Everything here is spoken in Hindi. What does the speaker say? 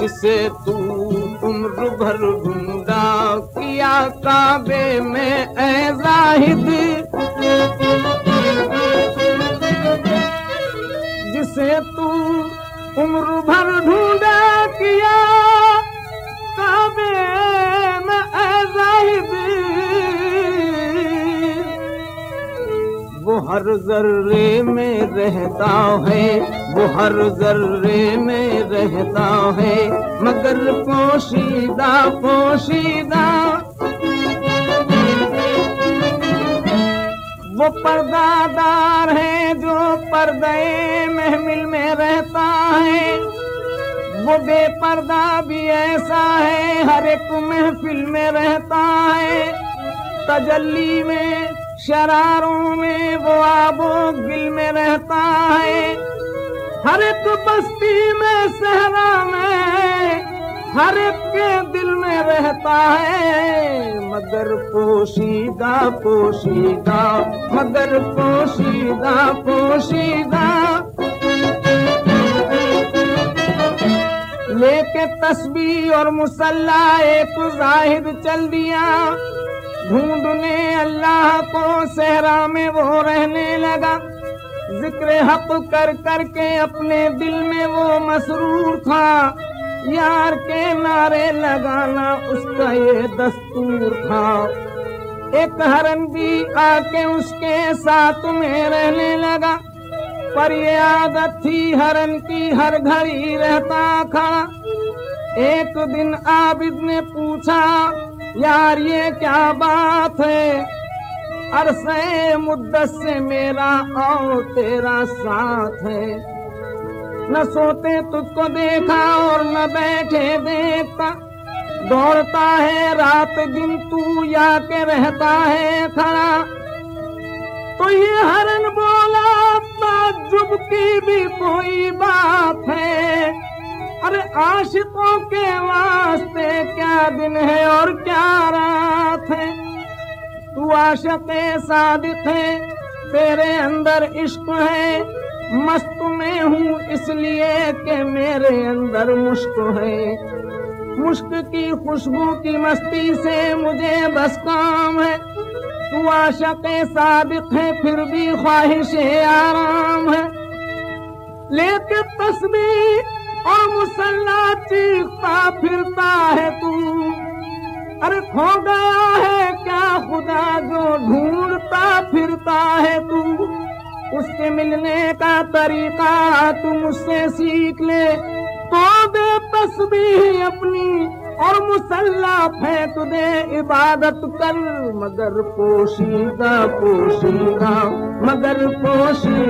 जिसे तू उम्र भर ढूंढा किया काबे में ए जाहिद। जिसे तू उम्र भर ढूंढा किया वो हर जर्रे में रहता है, वो हर जर्रे में रहता है, मगर पोशीदा पोशीदा। वो पर्दादार है जो पर्दे महमिल में रहता है, वो बेपर्दा भी ऐसा है, हर एक महफिल में रहता है, तजल्ली में शरारों में वो आबो गिल में रहता है। हर एक बस्ती में सहरा में हर एक के दिल में रहता है। मगर पोशीदा पोशीदा मगर पोशीदा पोशीदा। लेके तस्बी और मुसल्ला एक जाहिद चल दिया अल्लाह को सहरा में वो रहने लगा। ज़िक्र हक कर कर के अपने दिल में वो मसरूर था। यार के नारे लगाना उसका ये दस्तूर था। एक हरन भी आके उसके साथ में रहने लगा। पर ये आदत थी हरन की हर घड़ी रहता खड़ा। एक दिन आबिद ने पूछा, यार ये क्या बात है? अरसे मुद्दत से मेरा और तेरा साथ है। न सोते तुझको देखा और न बैठे देखता। दौड़ता है रात दिन तू या के रहता है खड़ा। तो ये हरन बोला ताजुब की भी कोई बात है। अरे आशिकों के वास्ते क्या दिन है और क्या रात तू आशिक सादिक है, तेरे अंदर इश्क है। मस्त में हूँ इसलिए कि मेरे अंदर मुश्क है। मुश्क की खुशबू की मस्ती से मुझे बस काम है। तू आशक सादिक है, फिर भी ख्वाहिश आराम है। लेके तस्वीर और मुसल्ला चीखता फिरता है तू। अरे खो गया उसके मिलने का तरीका तू मुझसे सीख ले। तो दे तस्बीह अपनी और मुसल्ला फेंक दे। इबादत कर, मगर पोशीदा पोशीदा, मगर पोशीदा।